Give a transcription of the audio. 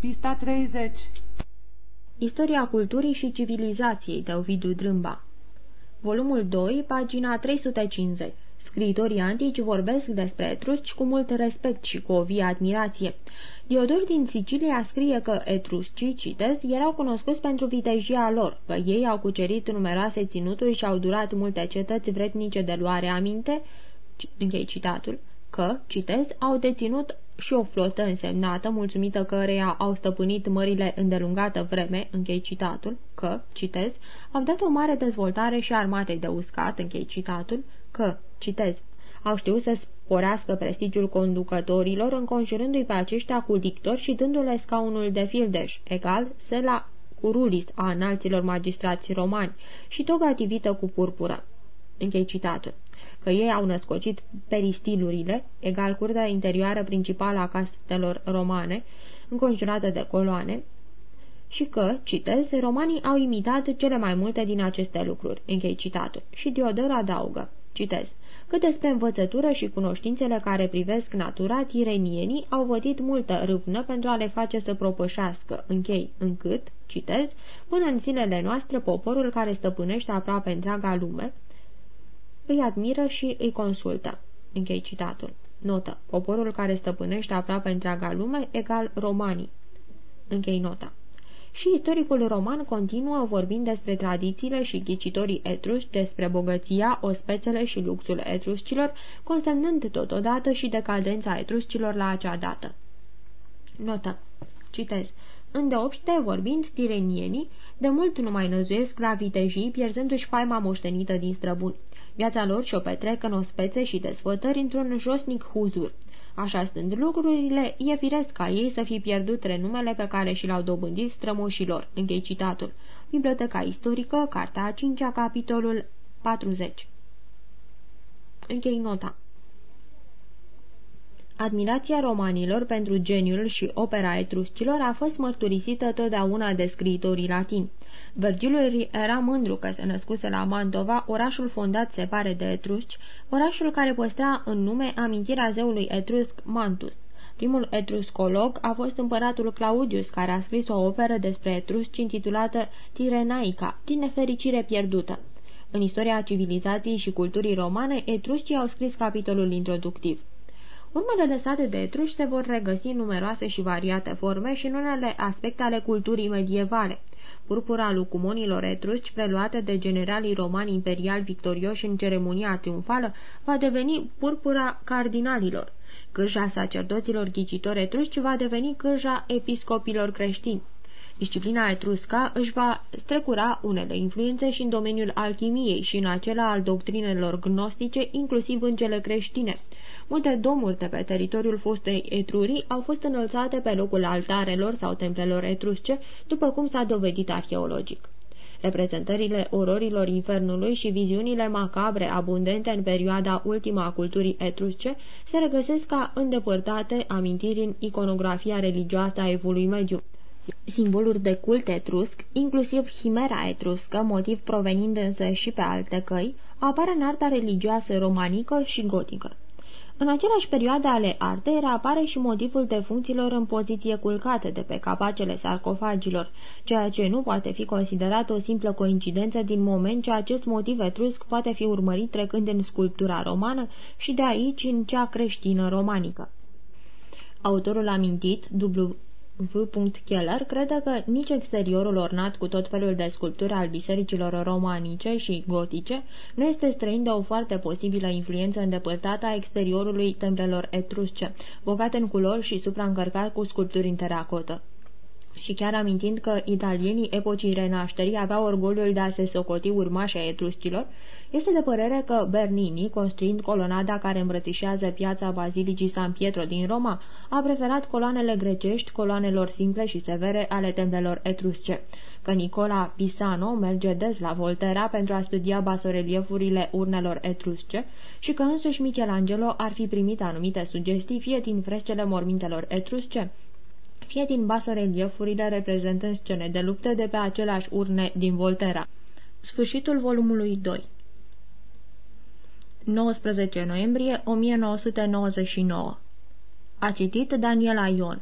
Pista 30 Istoria culturii și civilizației de Ovidiu Drâmba. Volumul 2, pagina 350 Scriitorii antici vorbesc despre etrusci cu mult respect și cu o vie admirație. Diodor din Sicilia scrie că etruscii, citez, erau cunoscuți pentru vitejia lor, că ei au cucerit numeroase ținuturi și au durat multe cetăți vrednice de luare aminte, închei citatul, că, citez, au deținut și o flotă însemnată, mulțumită căreia au stăpânit mările îndelungată vreme, închei citatul, că, citez, au dat o mare dezvoltare și armatei de uscat, închei citatul, că, citez, au știut să sporească prestigiul conducătorilor, înconjurându-i pe aceștia cu dictori și dându-le scaunul de fildeș, egal la curulis a înalților magistrați romani și toga tivită cu purpură. Închei citatul că ei au născocit peristilurile, egal curtea interioară principală a castelor romane, înconjurată de coloane, și că, citez, romanii au imitat cele mai multe din aceste lucruri. Închei citatul. Și Diodor adaugă, citez, cât despre învățătură și cunoștințele care privesc natura, tirenienii au vătit multă râvnă pentru a le face să propășească, închei, încât, citez, până în zilele noastre poporul care stăpânește aproape întreaga lume, îi admiră și îi consultă. Închei citatul. Notă. Poporul care stăpânește aproape întreaga lume egal romanii. Închei nota. Și istoricul roman continuă vorbind despre tradițiile și ghicitorii etrusci, despre bogăția, ospețele și luxul etruscilor, consemnând totodată și decadența etruscilor la acea dată. Notă. Citez. Îndeopște, vorbind, tirenienii, de mult nu mai năzuiesc la vitejii, pierzându-și faima moștenită din străbuni. Viața lor și-o petrec în ospețe și desfătări într-un josnic huzur. Așa stând lucrurile, e firesc ca ei să fi pierdut renumele pe care și l-au dobândit strămoșilor. Închei citatul. Biblioteca istorică, cartea a 5 capitolul 40. Închei nota. Admirația romanilor pentru geniul și opera etruscilor a fost mărturisită totdeauna de scriitorii latini. Vergiliu era mândru că se născuse la Mantova, orașul fondat, se pare, de etrusci, orașul care păstra în nume amintirea zeului etrusc Mantus. Primul etruscolog a fost împăratul Claudius, care a scris o operă despre etrusci intitulată Tirenaica, din nefericire pierdută. În istoria civilizației și culturii romane, etruscii au scris capitolul introductiv. Urmele lăsate de etruși se vor regăsi în numeroase și variate forme și în unele aspecte ale culturii medievale. Purpura lucumonilor etrusci, preluată de generalii romani imperiali victorioși în ceremonia triumfală, va deveni purpura cardinalilor. Cârja sacerdoților ghicitori etrusci va deveni cârja episcopilor creștini. Disciplina etrusca își va strecura unele influențe și în domeniul alchimiei și în acela al doctrinelor gnostice, inclusiv în cele creștine. Multe domuri de pe teritoriul fostei Etrurii au fost înălțate pe locul altarelor sau templelor etrusce, după cum s-a dovedit arheologic. Reprezentările ororilor infernului și viziunile macabre abundente în perioada ultima a culturii etrusce se regăsesc ca îndepărtate amintiri în iconografia religioasă a evului mediu. Simboluri de cult etrusc, inclusiv chimera etruscă, motiv provenind însă și pe alte căi, apar în arta religioasă romanică și gotică. În aceleași perioade ale artei reapare și motivul de funcțiilor în poziție culcate de pe capacele sarcofagilor, ceea ce nu poate fi considerat o simplă coincidență din moment ce acest motiv etrusc poate fi urmărit trecând în sculptura romană și de aici în cea creștină romanică. Autorul amintit, W. V. Keller crede că nici exteriorul ornat cu tot felul de sculpturi al bisericilor romanice și gotice nu este străin de o foarte posibilă influență îndepărtată a exteriorului templelor etrusce, bogat în culori și supraîncărcat cu sculpturi în teracotă și chiar amintind că italienii epocii renașterii aveau orgoliul de a se socoti urmașa etruscilor, este de părere că Bernini, construind colonada care îmbrățișează piața Bazilicii San Pietro din Roma, a preferat coloanele grecești coloanelor simple și severe ale templelor etrusce, că Nicola Pisano merge des la Volterra pentru a studia basoreliefurile urnelor etrusce și că însuși Michelangelo ar fi primit anumite sugestii fie din frescele mormintelor etrusce, fie din basoreliefurile reprezentând scene de luptă de pe aceleași urne din Volterra. Sfârșitul volumului 2 19 noiembrie 1999 A citit Daniela Ion